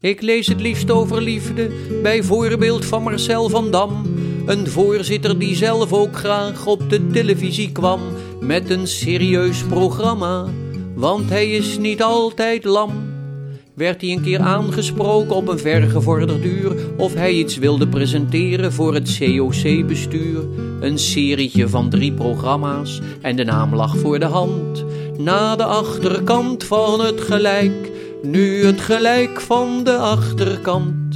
Ik lees het liefst over liefde, bij voorbeeld van Marcel van Dam. Een voorzitter die zelf ook graag op de televisie kwam met een serieus programma, want hij is niet altijd lam. Werd hij een keer aangesproken op een vergevorderd uur of hij iets wilde presenteren voor het COC-bestuur? Een serietje van drie programma's en de naam lag voor de hand. Na de achterkant van het gelijk nu het gelijk van de achterkant.